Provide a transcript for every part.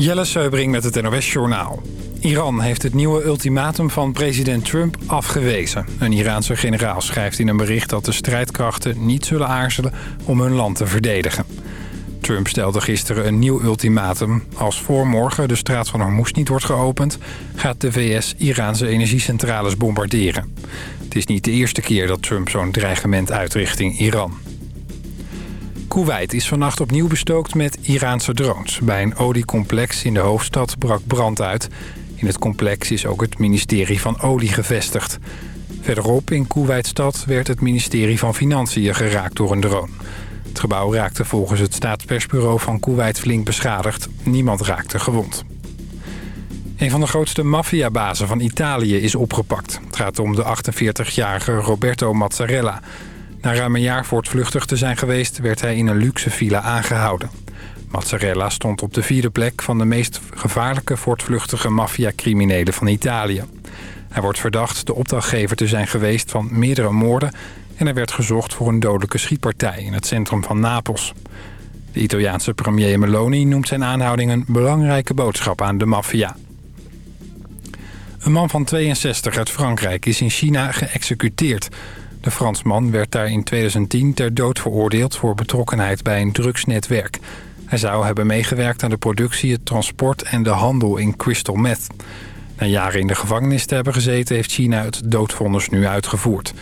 Jelle Seubring met het NOS Journaal. Iran heeft het nieuwe ultimatum van president Trump afgewezen. Een Iraanse generaal schrijft in een bericht dat de strijdkrachten niet zullen aarzelen om hun land te verdedigen. Trump stelde gisteren een nieuw ultimatum. Als voor morgen de straat van Hormuz niet wordt geopend... gaat de VS Iraanse energiecentrales bombarderen. Het is niet de eerste keer dat Trump zo'n dreigement uit richting Iran. Kuwait is vannacht opnieuw bestookt met Iraanse drones. Bij een oliecomplex in de hoofdstad brak brand uit. In het complex is ook het ministerie van Olie gevestigd. Verderop in Kuwaitstad werd het ministerie van Financiën geraakt door een drone. Het gebouw raakte volgens het staatspersbureau van Kuwait flink beschadigd. Niemand raakte gewond. Een van de grootste maffiabazen van Italië is opgepakt. Het gaat om de 48-jarige Roberto Mazzarella... Na ruim een jaar voortvluchtig te zijn geweest... werd hij in een luxe villa aangehouden. Mazzarella stond op de vierde plek van de meest gevaarlijke voortvluchtige maffiacriminelen van Italië. Hij wordt verdacht de opdrachtgever te zijn geweest van meerdere moorden... en er werd gezocht voor een dodelijke schietpartij in het centrum van Napels. De Italiaanse premier Meloni noemt zijn aanhouding een belangrijke boodschap aan de maffia. Een man van 62 uit Frankrijk is in China geëxecuteerd... De Fransman werd daar in 2010 ter dood veroordeeld voor betrokkenheid bij een drugsnetwerk. Hij zou hebben meegewerkt aan de productie, het transport en de handel in crystal meth. Na jaren in de gevangenis te hebben gezeten heeft China het doodvonnis nu uitgevoerd.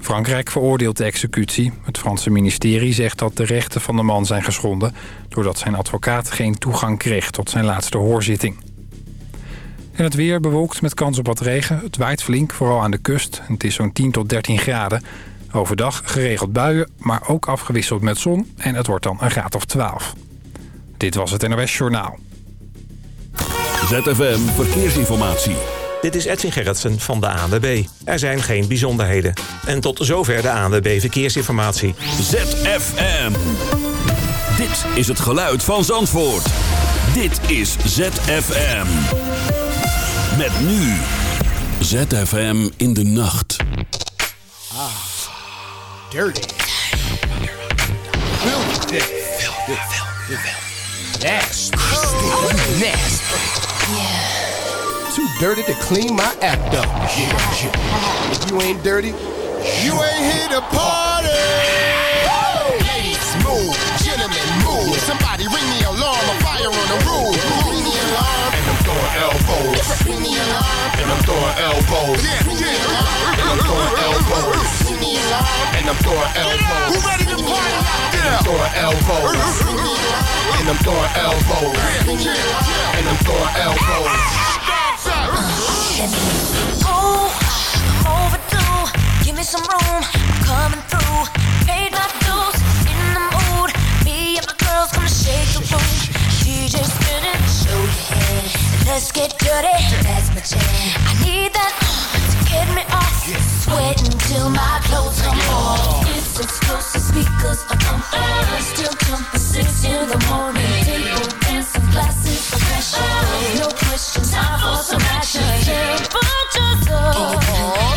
Frankrijk veroordeelt de executie. Het Franse ministerie zegt dat de rechten van de man zijn geschonden... doordat zijn advocaat geen toegang kreeg tot zijn laatste hoorzitting. En het weer bewolkt met kans op wat regen. Het waait flink, vooral aan de kust. Het is zo'n 10 tot 13 graden. Overdag geregeld buien, maar ook afgewisseld met zon. En het wordt dan een graad of 12. Dit was het NOS Journaal. ZFM Verkeersinformatie. Dit is Edwin Gerritsen van de ANWB. Er zijn geen bijzonderheden. En tot zover de ANWB Verkeersinformatie. ZFM. Dit is het geluid van Zandvoort. Dit is ZFM. Met nu ZFM in de nacht. Ah, dirty. Filthy. Filthy. Filthy. Nasty. Nasty. Yeah. Too dirty to clean my act up. Yeah, yeah. If you ain't dirty, you ain't here to party. Ladies, move. Gentlemen, move. Somebody ring the alarm. A fire on the roof. Elbows. Ring the alarm. And I'm throwing elbows. Yeah, yeah. And I'm throwing elbows. Ring. And I'm throwing elbows. Who ready to party? And I'm throwing elbows. And I'm throwing elbows. And I'm throwing elbows. Oh, overdue. Give me some room. I'm coming through. Paid my dues. In the mood. Me and my girls gonna shake the room. DJ spinning. Show your head. Let's get dirty. That's my jam. I need that to get me off. Sweating till my clothes come off. It's explosive speakers are pumping. Still jumping six in the morning. Table dancing, glasses of passion. No question, time for some action. Temperatures up,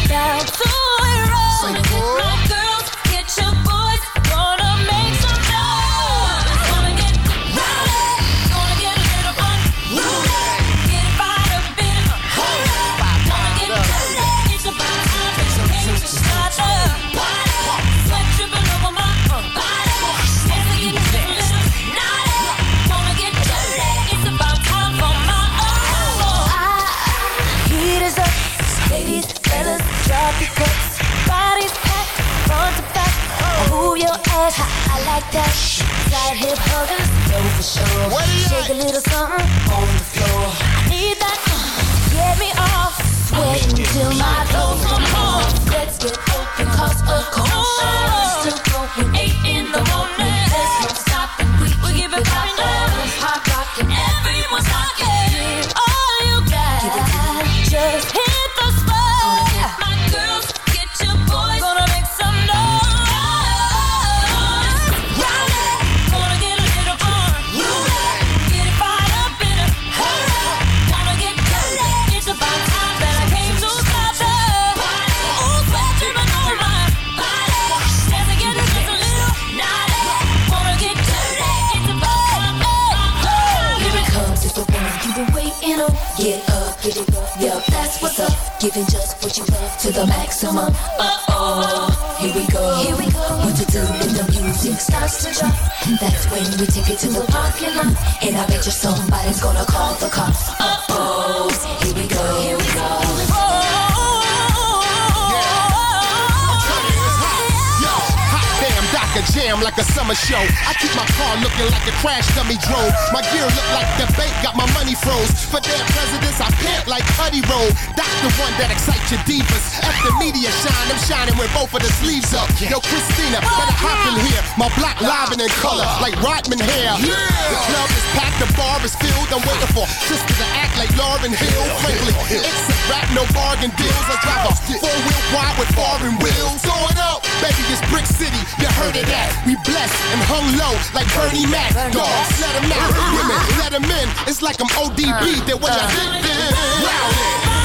the sleeves up. Yo, Christina, better hop in here. My black live in color, uh-huh. like Rodman hair. The club is packed, the bar is filled. I'm waiting for sister to act like Lauryn Hill. Frankly, it's a rap, no bargain deals. I drive a four-wheel wide with foreign wheels. Going up, baby, it's Brick City. You heard it that. We blessed and hung low like Bernie Mac. Dogs, let them out. Women, let them in. It's like I'm ODB. Uh-huh. That what I did then. Rowdy.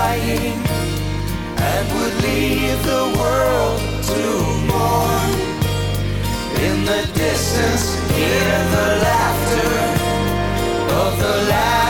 dying and would leave the world to mourn. In the distance, hear the laughter of the last.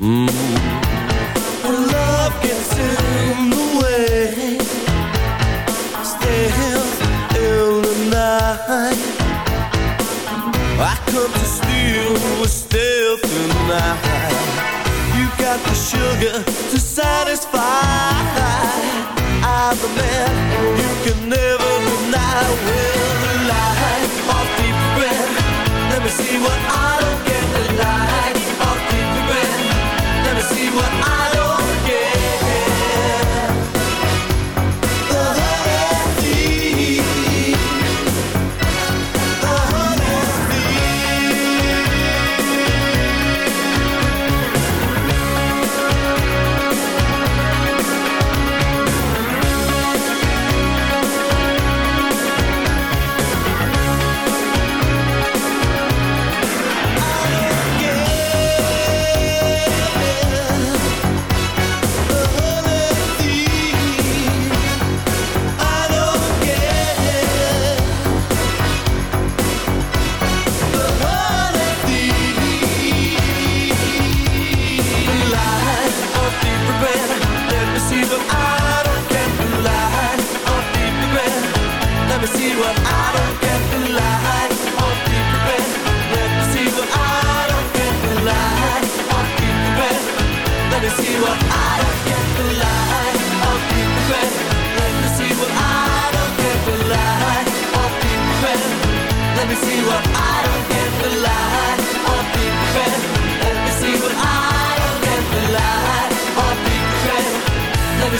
Mm. When love gets in the way, still in the night. I come to steal with stealth. You got the sugar to satisfy. I'm the man you can never deny. Let me see what I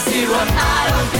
see what I don't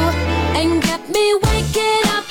and get me waking up,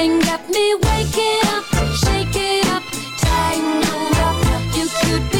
and get me waking up, shaking up, tangled up. You could be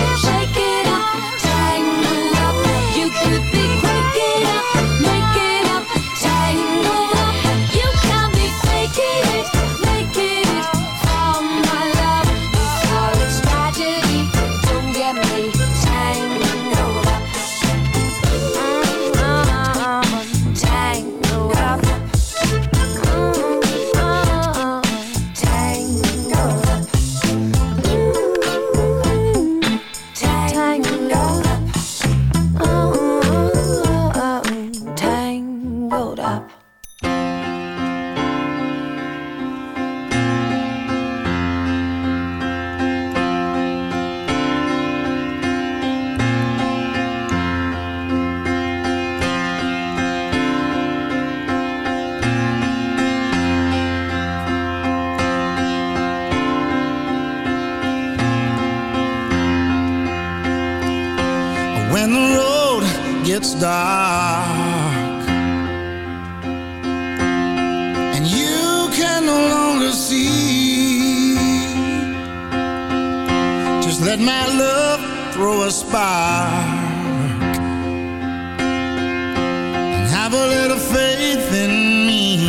a little faith in me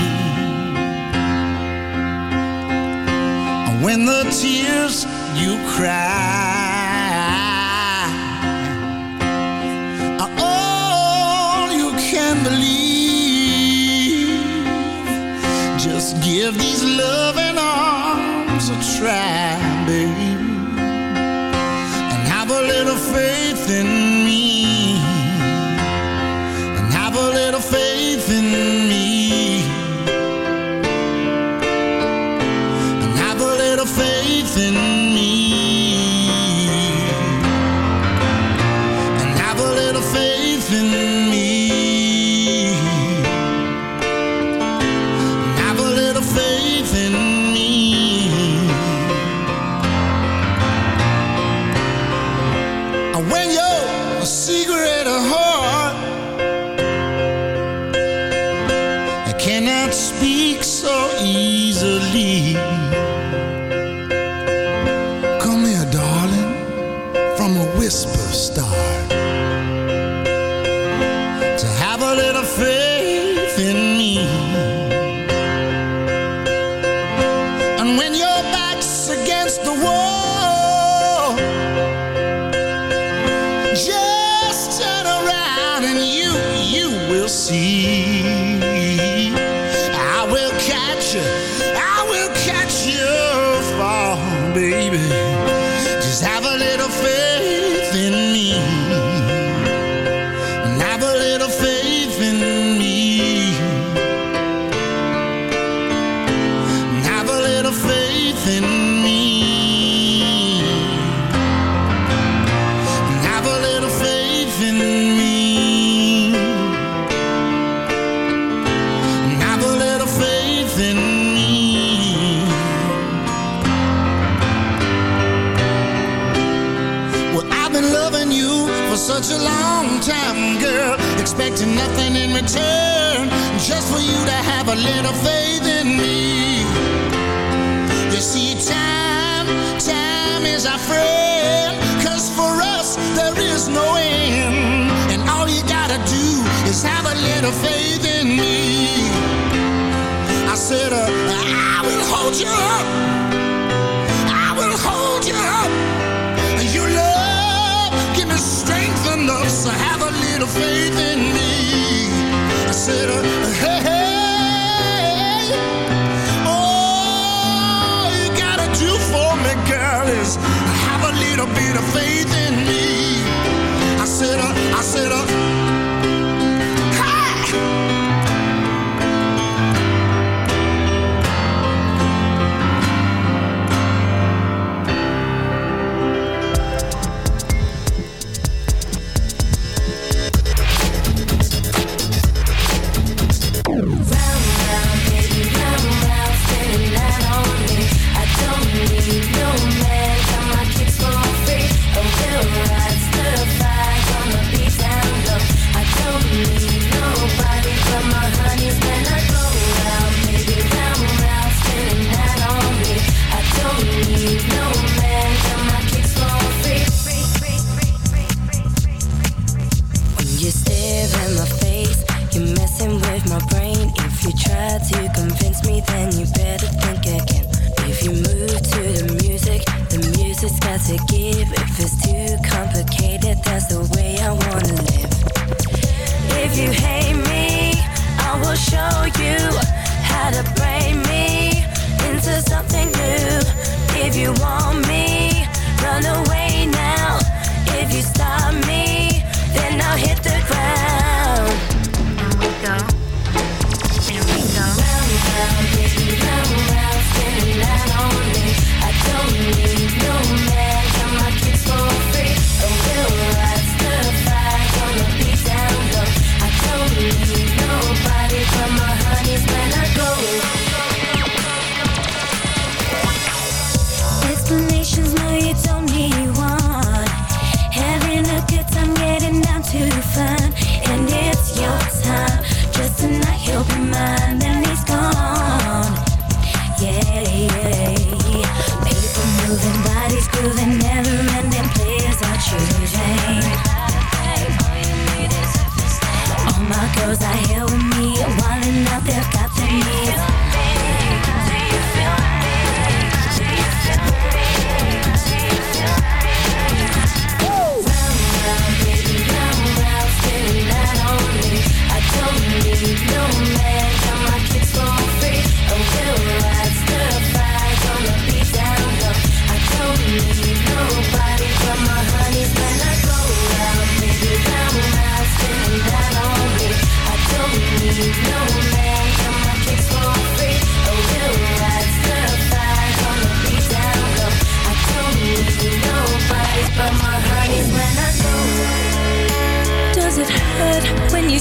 when the tears you cry are all you can believe. Just give these loving arms a try,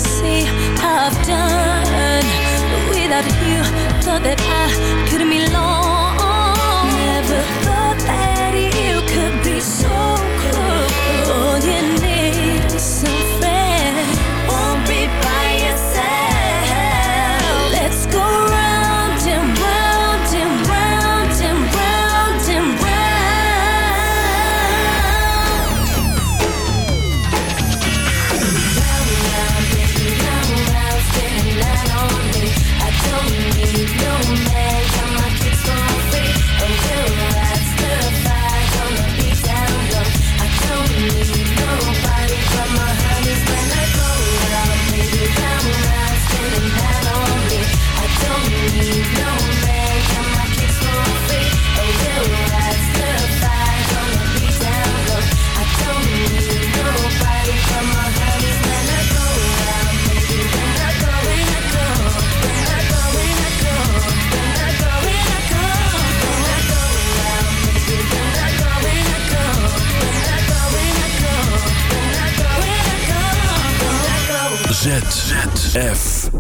see I've done without you. Thought that I couldn't belong. ZFM.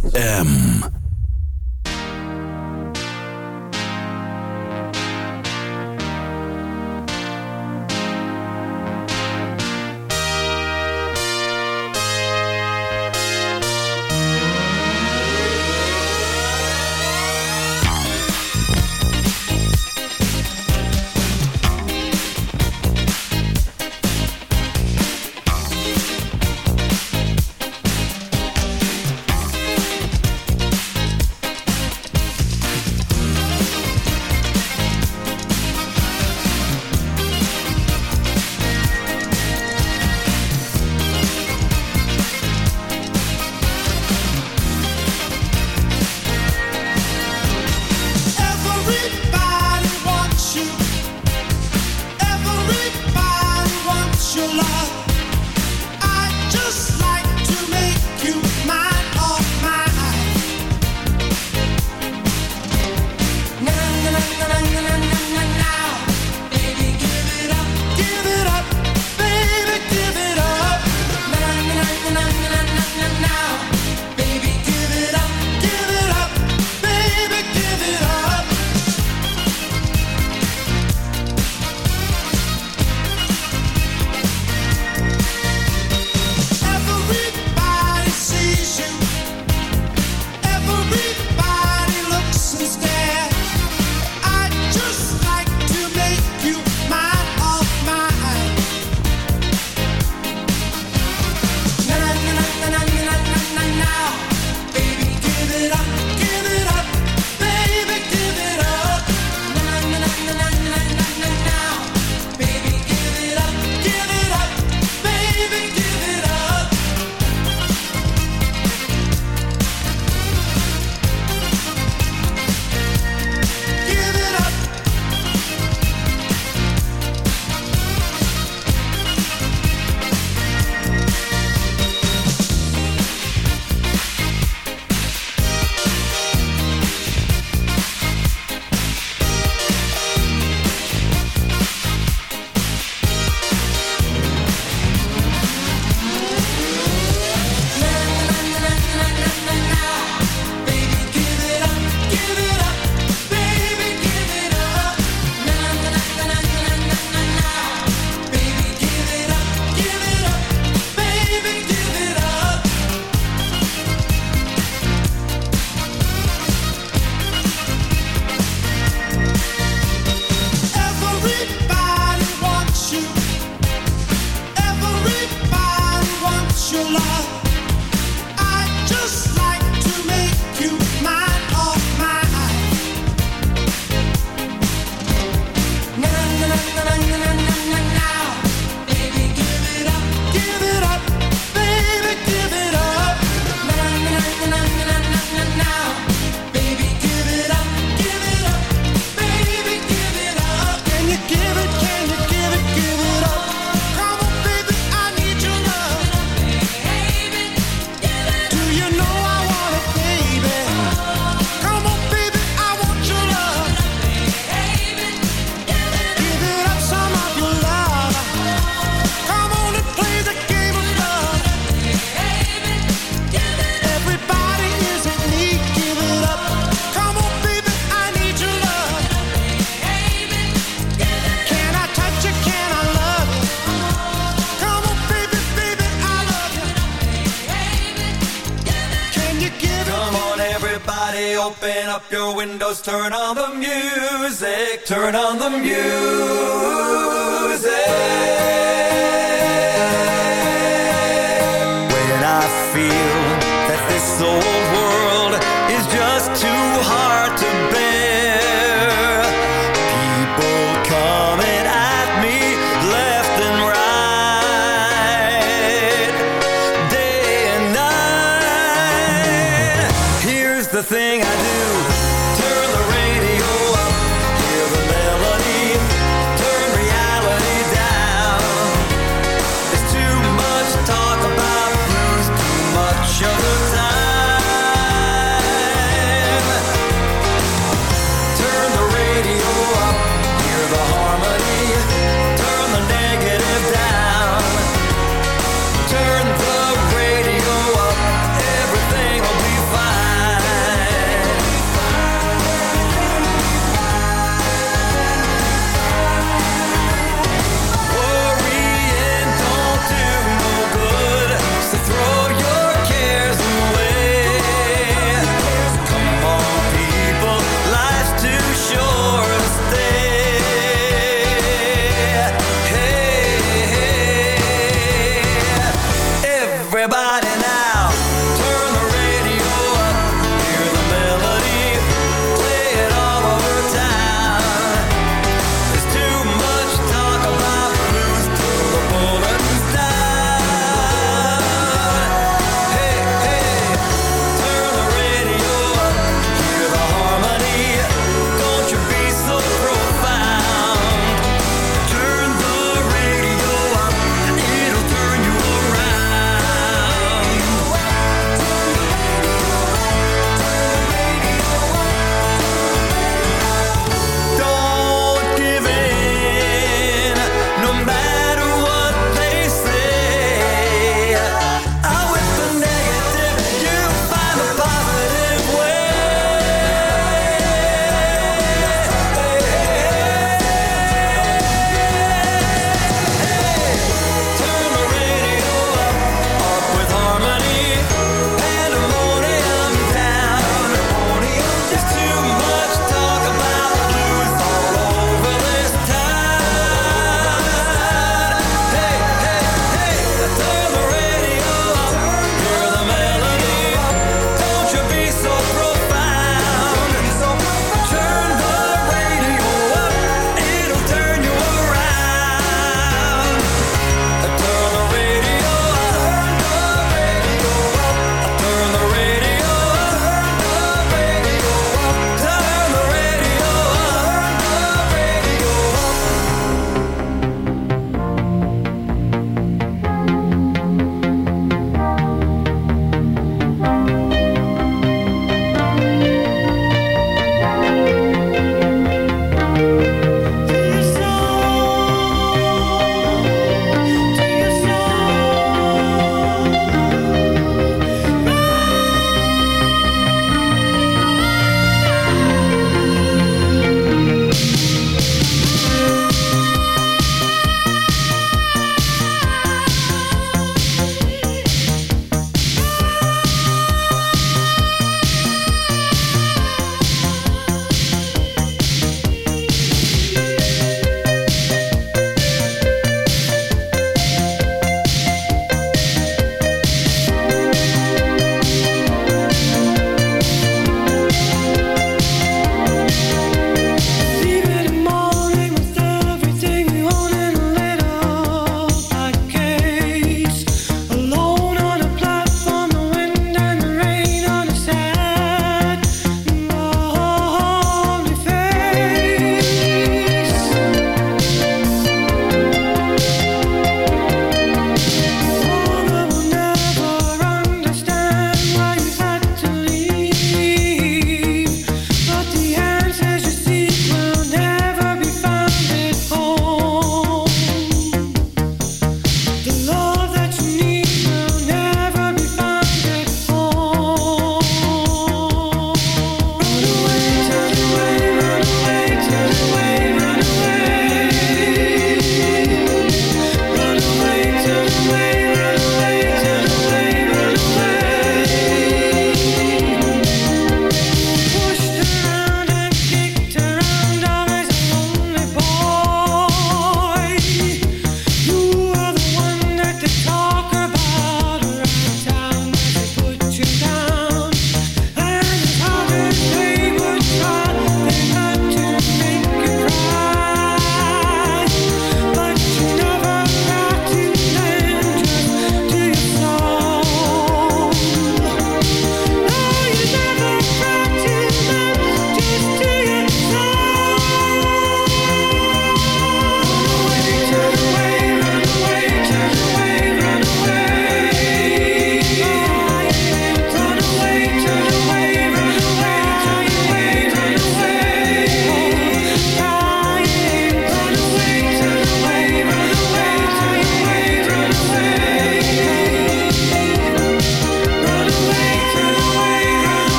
Turn on the music, turn on the music.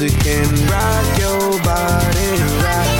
Music and rock your body, right?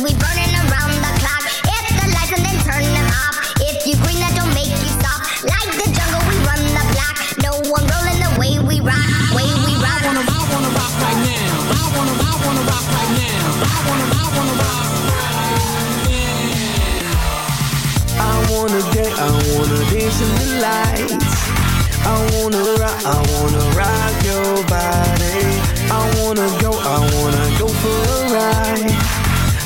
I wanna, I wanna rock right now. I wanna, I wanna rock right now. I wanna, I wanna rock I wanna dance, I wanna dance in the lights. I wanna rock, I wanna rock your body. I wanna go, I wanna go for a ride.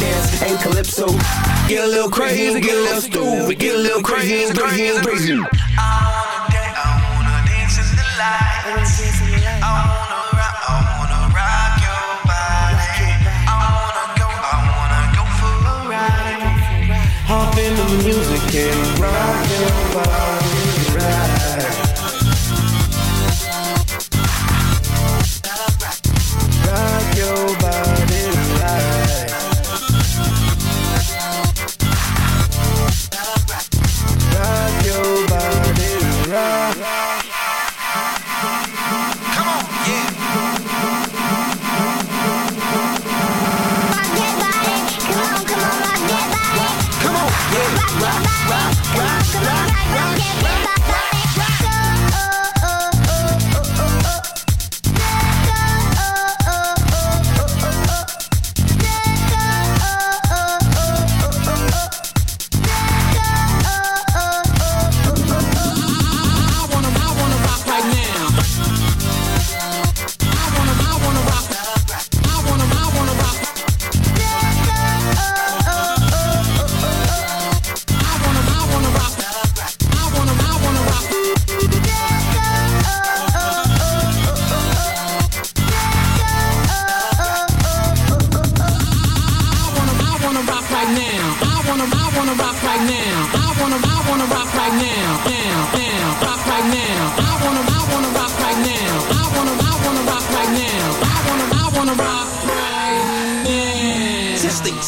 dance and calypso. Get a little crazy, get a little stupid, get a little crazy, crazy, crazy. I wanna dance, I wanna dance in the light. I wanna ride, I wanna rock your body. I wanna go, I wanna go for a ride. Hop in the music and rock your body